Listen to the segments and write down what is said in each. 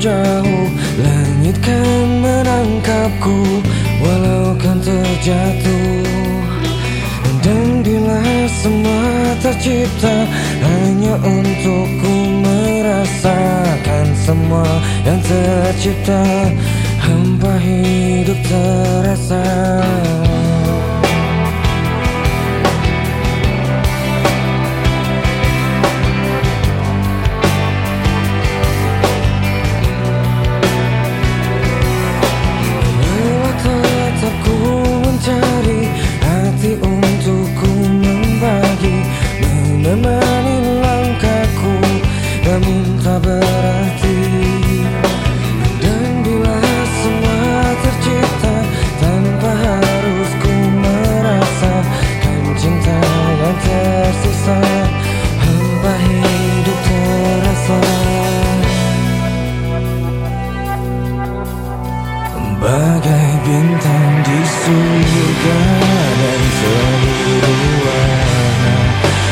jauh. Langit kan menangkapku walau kan terjatuh. Dan bila semua tercipta hanya untukku merasakan semua yang tercipta surga dan seluruh warna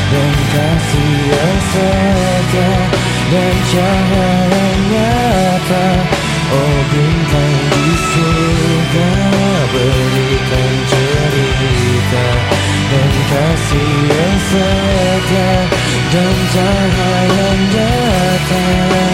Dan kasih yang setia dan cahaya nyata. Oh bintang di surga berikan cerita Dan kasih yang setia dan cahaya nyata